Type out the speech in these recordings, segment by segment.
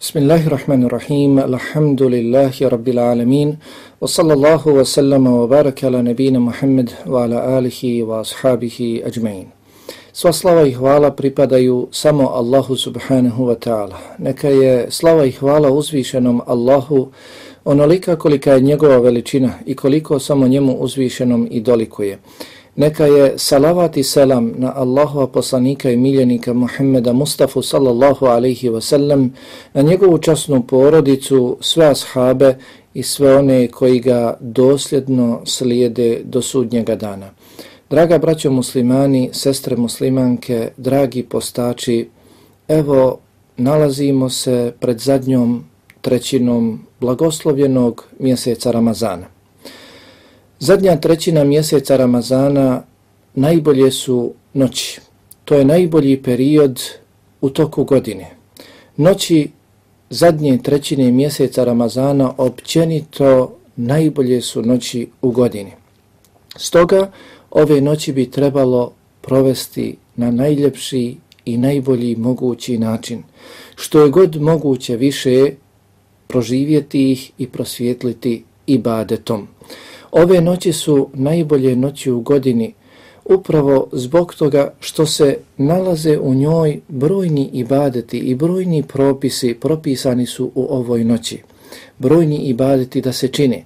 Bismillahirrahmanirrahim. Alhamdulillahi rabbil alamin. Wa sallallahu wa sallama wa baraka ala nabina Muhammad wa ala alihi wa ashabihi ajmain. Sva slava i hvala pripadaju samo Allahu subhanahu wa ta'ala. Neka je slava i hvala uzvišenom Allahu onolika kolika je njegova veličina i koliko samo njemu uzvišenom i dolikuje. Neka je salavat i selam na Allahova poslanika i miljenika Muhammeda Mustafa sallallahu alaihi wa sallam, na njegovu časnu porodicu, sve ashabe i sve one koji ga dosljedno slijede do sudnjega dana. Draga braćo muslimani, sestre muslimanke, dragi postači, evo nalazimo se pred zadnjom trećinom blagoslovljenog mjeseca Ramazana. Zadnja trećina mjeseca Ramazana najbolje su noći. To je najbolji period u toku godine. Noći zadnje trećine mjeseca Ramazana općenito najbolje su noći u godini. Stoga ove noći bi trebalo provesti na najljepši i najbolji mogući način. Što je god moguće više proživjeti ih i prosvjetliti ibadetom. Ove noći su najbolje noći u godini upravo zbog toga što se nalaze u njoj brojni ibadeti i brojni propisi propisani su u ovoj noći. Brojni ibadeti da se čine.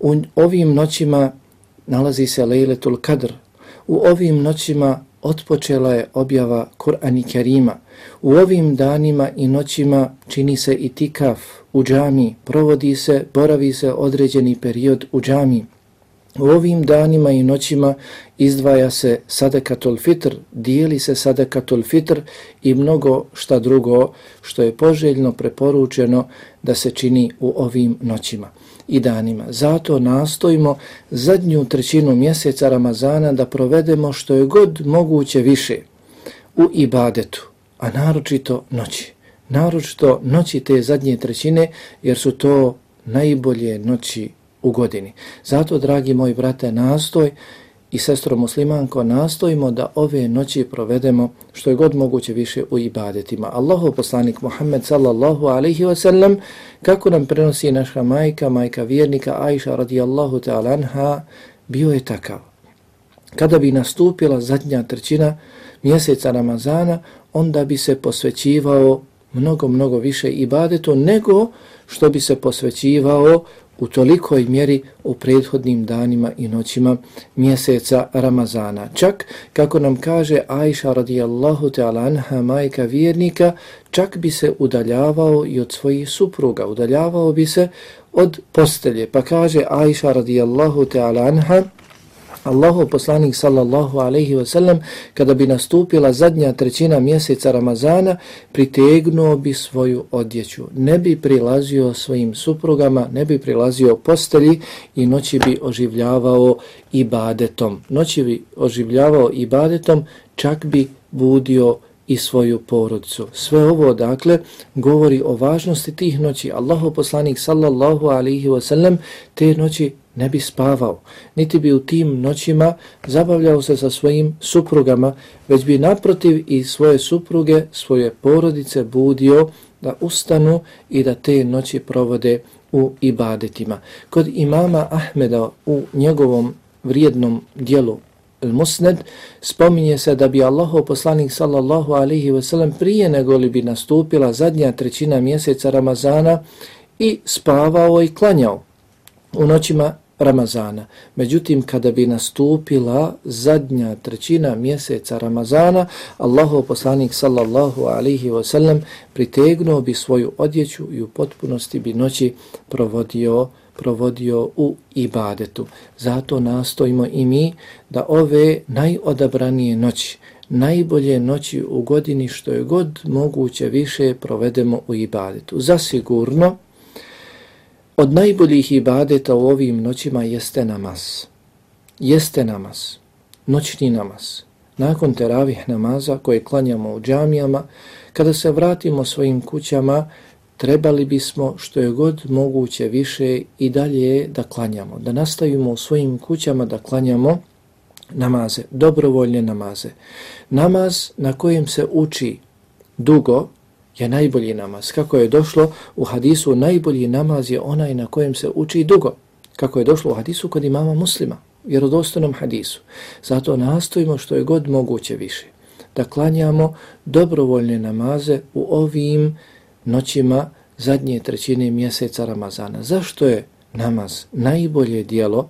U ovim noćima nalazi se Lejletul Kadr. U ovim noćima otpočela je objava Kur'ani Kerima. U ovim danima i noćima čini se i tikaf u džami, provodi se, boravi se određeni period u džami. U ovim danima i noćima izdvaja se sadekatul fitr, dijeli se sadekatul fitr i mnogo šta drugo što je poželjno preporučeno da se čini u ovim noćima i danima. Zato nastojimo zadnju trećinu mjeseca Ramazana da provedemo što je god moguće više u ibadetu, a naročito noći. Naročito noći te zadnje trećine jer su to najbolje noći u godini. Zato, dragi moji brate, nastoj i sestro muslimanko, nastojimo da ove noći provedemo što je god moguće više u ibadetima. Allahu poslanik Muhammed sallallahu alaihi wa sallam, kako nam prenosi naša majka, majka vjernika Aisha radijallahu ta'ala anha, bio je takav. Kada bi nastupila zadnja trećina mjeseca Ramazana, onda bi se posvećivao mnogo, mnogo više ibadetu nego što bi se posvećivao u tolikoj mjeri u prethodnim danima i noćima mjeseca Ramazana. Čak, kako nam kaže Aisha radijallahu ta'ala anha, majka vjernika, čak bi se udaljavao i od svojih supruga, udaljavao bi se od postelje. Pa kaže Aisha radijallahu ta'ala anha, Allahu poslanik sallallahu alaihi ve sellem kada bi nastupila zadnja trećina mjeseca Ramazana pritegnuo bi svoju odjeću. Ne bi prilazio svojim suprugama, ne bi prilazio postelji i noći bi oživljavao ibadetom. Noći bi oživljavao ibadetom, čak bi budio i svoju porodicu. Sve ovo, dakle, govori o važnosti tih noći. Allahu poslanik sallallahu alaihi wa sallam te noći ne bi spavao, niti bi u tim noćima zabavljao se sa svojim suprugama, već bi naprotiv i svoje supruge, svoje porodice budio da ustanu i da te noći provode u ibadetima. Kod imama Ahmeda u njegovom vrijednom dijelu Musned spominje se da bi Allahov poslanik sallallahu alaihi ve sellem prije nego li bi nastupila zadnja trećina mjeseca Ramazana i spavao i klanjao. U noćima Ramazana. Međutim, kada bi nastupila zadnja trećina mjeseca Ramazana, Allahu poslanik sallallahu alihi wasallam pritegnuo bi svoju odjeću i u potpunosti bi noći provodio provodio u ibadetu. Zato nastojimo i mi da ove najodabranije noći, najbolje noći u godini što je god moguće više provedemo u ibadetu. Zasigurno, Od najboljih ibadeta u ovim noćima jeste namaz. Jeste namaz. Noćni namaz. Nakon teravih namaza koje klanjamo u džamijama, kada se vratimo svojim kućama, trebali bismo što je god moguće više i dalje da klanjamo. Da nastavimo u svojim kućama da klanjamo namaze, dobrovoljne namaze. Namaz na kojem se uči dugo, je najbolji namaz. Kako je došlo u hadisu, najbolji namaz je onaj na kojem se uči dugo. Kako je došlo u hadisu kod imama muslima, vjerodostanom hadisu. Zato nastojimo što je god moguće više. Da klanjamo dobrovoljne namaze u ovim noćima zadnje trećine mjeseca Ramazana. Zašto je namaz najbolje dijelo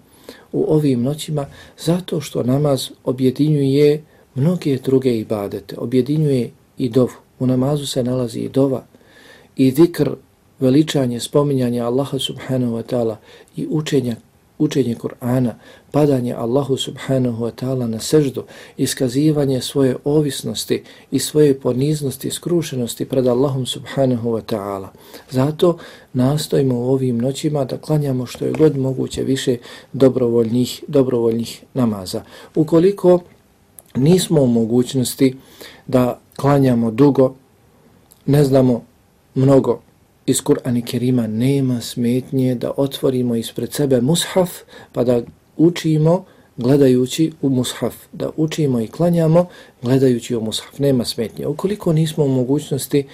u ovim noćima? Zato što namaz objedinjuje mnoge druge ibadete, objedinjuje i dovu. U namazu se nalazi i dova, i zikr, veličanje, spominjanje Allaha subhanahu wa ta'ala i učenje, učenje Kur'ana, padanje Allahu subhanahu wa ta'ala na seždu, iskazivanje svoje ovisnosti i svoje poniznosti i skrušenosti pred Allahom subhanahu wa ta'ala. Zato nastojimo u ovim noćima da klanjamo što je god moguće više dobrovoljnih, dobrovoljnih namaza. Ukoliko nismo u mogućnosti da klanjamo dugo, ne znamo mnogo iz Kur'ana Kerima, nema smetnje da otvorimo ispred sebe mushaf pa da učimo gledajući u mushaf, da učimo i klanjamo gledajući u mushaf, nema smetnje. Ukoliko nismo u mogućnosti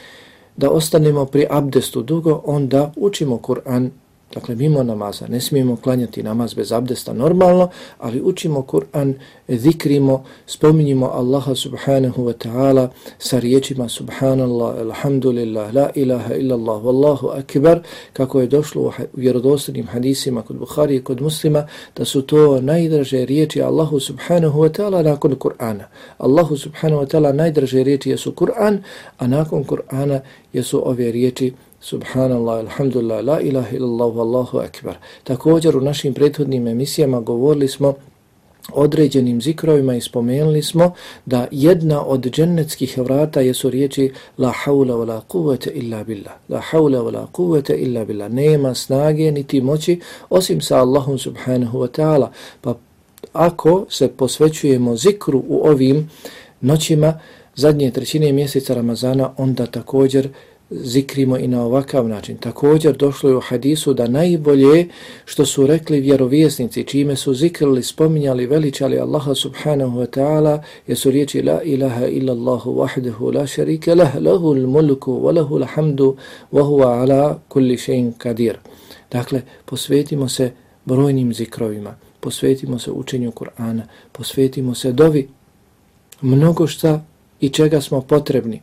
da ostanemo pri abdestu dugo, onda učimo Kur'an Dakle, mimo namaza, ne smijemo klanjati namaz bez abdesta normalno, ali učimo Kur'an, zikrimo, spominjimo Allaha subhanahu wa ta'ala sa riječima subhanallah, alhamdulillah, la ilaha illallah, wallahu akbar, kako je došlo u vjerodostanim hadisima kod Bukhari i kod muslima, da su to najdraže riječi Allahu subhanahu wa ta'ala nakon Kur'ana. Allahu subhanahu wa ta'ala najdraže riječi jesu Kur'an, a nakon Kur'ana jesu ove riječi Subhanallah, alhamdulillah, la ilaha illallah, wallahu akbar. Također u našim prethodnim emisijama govorili smo određenim zikrovima i spomenuli smo da jedna od džennetskih vrata jesu riječi la haula wa la kuvvete illa billah. La haula wa la kuvvete illa billah. Nema snage niti moći osim sa Allahom subhanahu wa ta'ala. Pa ako se posvećujemo zikru u ovim noćima zadnje trećine mjeseca Ramazana, onda također zikrimo i na ovakav način. Također došlo je u hadisu da najbolje što su rekli vjerovjesnici, čime su zikrili, spominjali, veličali Allaha subhanahu wa ta'ala, jesu riječi La ilaha illa Allahu wahdahu la sharika lah, lahu mulku, wa lahul hamdu, wa huwa ala kulli še'in kadir. Dakle, posvetimo se brojnim zikrovima, posvetimo se učenju Kur'ana, posvetimo se dovi mnogo šta i čega smo potrebni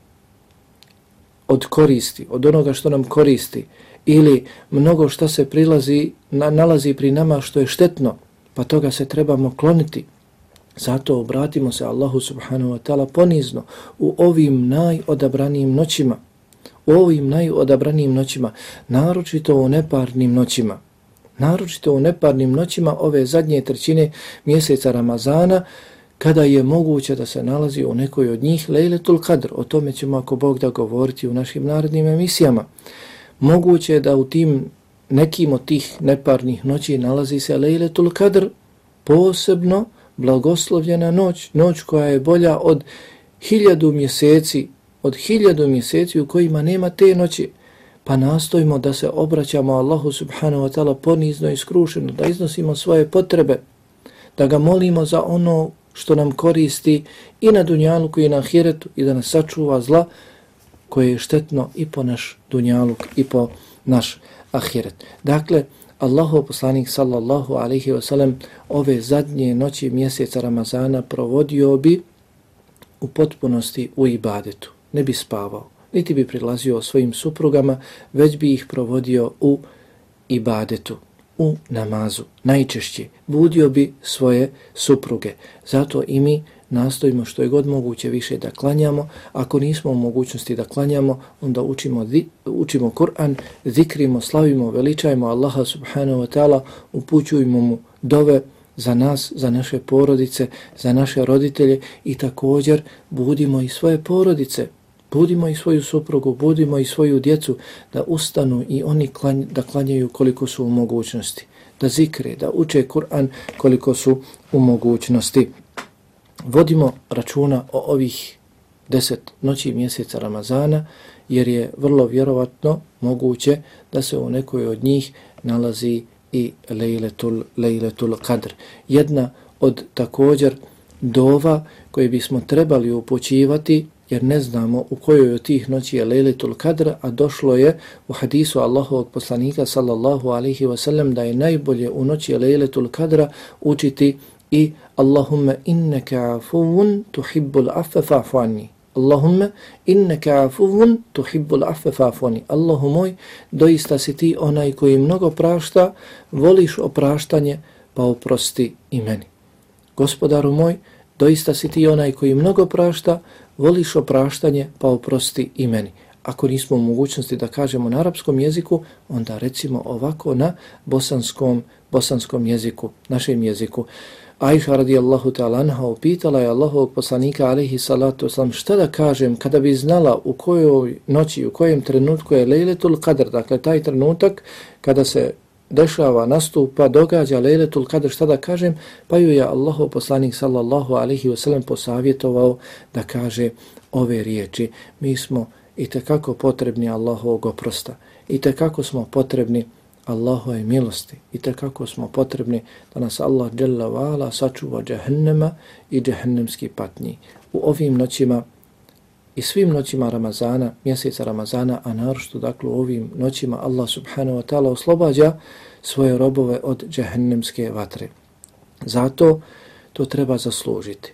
od koristi, od onoga što nam koristi, ili mnogo što se prilazi, na, nalazi pri nama što je štetno, pa toga se trebamo kloniti. Zato obratimo se Allahu subhanahu wa ta'ala ponizno u ovim najodabranijim noćima, u ovim najodabranijim noćima, naročito u neparnim noćima, naročito u neparnim noćima ove zadnje trećine mjeseca Ramazana, kada je moguće da se nalazi u nekoj od njih Lejletul Kadr. O tome ćemo ako Bog da govoriti u našim narodnim emisijama. Moguće je da u tim nekim od tih neparnih noći nalazi se Lejletul Kadr, posebno blagoslovljena noć, noć koja je bolja od hiljadu mjeseci, od hiljadu mjeseci u kojima nema te noći, pa nastojimo da se obraćamo Allahu subhanahu wa ta'ala ponizno i skrušeno, da iznosimo svoje potrebe, da ga molimo za ono što nam koristi i na dunjaluku i na ahiretu i da nas sačuva zla koje je štetno i po naš dunjaluk i po naš ahiret. Dakle, Allahu poslanik sallallahu alaihi wa sallam ove zadnje noći mjeseca Ramazana provodio bi u potpunosti u ibadetu. Ne bi spavao, niti bi prilazio svojim suprugama, već bi ih provodio u ibadetu u namazu. Najčešće budio bi svoje supruge. Zato i mi nastojimo što je god moguće više da klanjamo. Ako nismo u mogućnosti da klanjamo, onda učimo, učimo Kur'an, zikrimo, slavimo, veličajmo Allaha subhanahu wa ta'ala, upućujemo mu dove za nas, za naše porodice, za naše roditelje i također budimo i svoje porodice, Budimo i svoju suprugu, budimo i svoju djecu da ustanu i oni klanj, da klanjaju koliko su u mogućnosti. Da zikre, da uče Kur'an koliko su u mogućnosti. Vodimo računa o ovih deset noći mjeseca Ramazana jer je vrlo vjerovatno moguće da se u nekoj od njih nalazi i Lejletul, Lejletul Kadr. Jedna od također dova koje bismo trebali upućivati jer ne znamo u kojoj od tih noći je Lejletul Kadr, a došlo je u hadisu Allahovog poslanika sallallahu alaihi wasallam da je najbolje u noći Lejletul Kadra učiti i Allahumma innaka afuvun tuhibbul affa fa'fu anni. Allahumma innaka afuvun tuhibbul affa fa'fu anni. Allahu moj, doista si ti onaj koji mnogo prašta, voliš opraštanje, pa oprosti i meni. Gospodaru moj, doista si ti onaj koji mnogo prašta, voliš opraštanje, pa oprosti i meni. Ako nismo u mogućnosti da kažemo na arapskom jeziku, onda recimo ovako na bosanskom, bosanskom jeziku, našem jeziku. Aisha radijallahu ta'ala anha upitala je Allahovog poslanika alaihi salatu oslam šta da kažem kada bi znala u kojoj noći, u kojem trenutku je lejletul qadr, dakle taj trenutak kada se dešava, nastupa, događa lejletul Kadr, šta da kažem, pa ju je Allahov poslanik sallallahu alaihi wasallam posavjetovao da kaže ove riječi. Mi smo i tekako potrebni Allahovog oprosta, i tekako smo potrebni Allahove milosti i kako smo potrebni da nas Allah dželle vala sačuva džehennema i džehennemski patnji. U ovim noćima i svim noćima Ramazana, mjeseca Ramazana, a naročito dakle u ovim noćima Allah subhanahu wa ta'ala oslobađa svoje robove od džehennemske vatre. Zato to treba zaslužiti.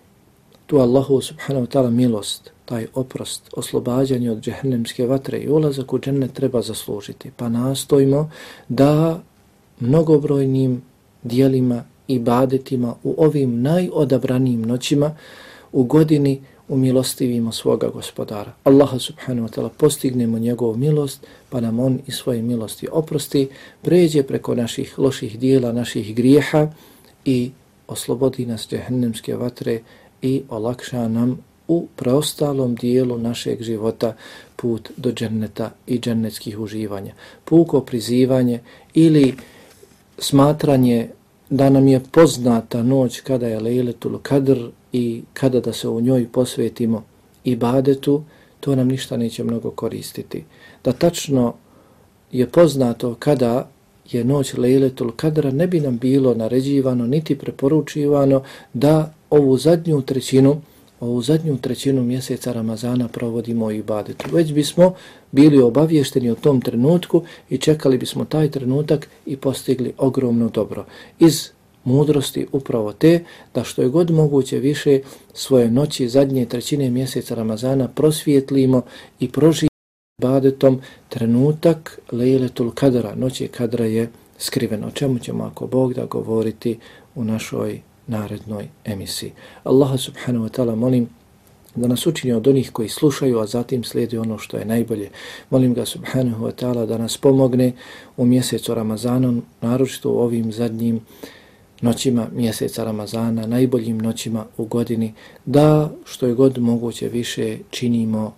Tu Allahu subhanahu wa ta'ala milost, taj oprost, oslobađanje od džehennemske vatre i ulazak u džennet treba zaslužiti. Pa nastojimo da mnogobrojnim dijelima i badetima u ovim najodabranijim noćima u godini umilostivimo svoga gospodara. Allaha subhanahu wa ta'ala postignemo njegovu milost, pa nam on i svoje milosti oprosti, pređe preko naših loših dijela, naših grijeha i oslobodi nas džehennemske vatre i olakša nam u preostalom dijelu našeg života put do dženneta i džennetskih uživanja. Puko prizivanje ili smatranje da nam je poznata noć kada je Lejletul Kadr i kada da se u njoj posvetimo ibadetu, to nam ništa neće mnogo koristiti. Da tačno je poznato kada je noć Lejletul Kadra, ne bi nam bilo naređivano niti preporučivano da ovu zadnju trećinu ovu zadnju trećinu mjeseca Ramazana provodimo i ibadetu. Već bismo bili obavješteni o tom trenutku i čekali bismo taj trenutak i postigli ogromno dobro. Iz mudrosti upravo te da što je god moguće više svoje noći zadnje trećine mjeseca Ramazana prosvijetlimo i proživimo badetom trenutak Lejletul Kadra, noći Kadra je skriveno. O čemu ćemo ako Bog da govoriti u našoj narednoj emisiji. Allaha subhanahu wa ta'ala molim da nas učini od onih koji slušaju, a zatim slijedi ono što je najbolje. Molim ga subhanahu wa ta'ala da nas pomogne u mjesecu Ramazanu, naročito u ovim zadnjim noćima mjeseca Ramazana, najboljim noćima u godini, da što je god moguće više činimo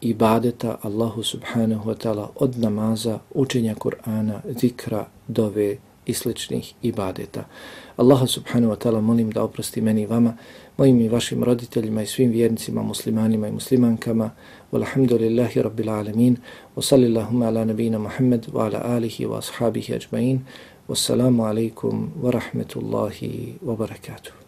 ibadeta Allahu subhanahu wa ta'ala od namaza, učenja Kur'ana, zikra, dove i sličnih ibadeta. Allaha subhanahu wa ta'ala molim da oprosti meni i vama, mojim i vašim roditeljima i svim vjernicima, muslimanima i muslimankama. Walhamdulillahi rabbil alamin. Wa sallillahuma ala nabina Muhammad wa ala alihi wa ashabihi ajma'in. Wassalamu alaikum wa rahmetullahi wa barakatuh.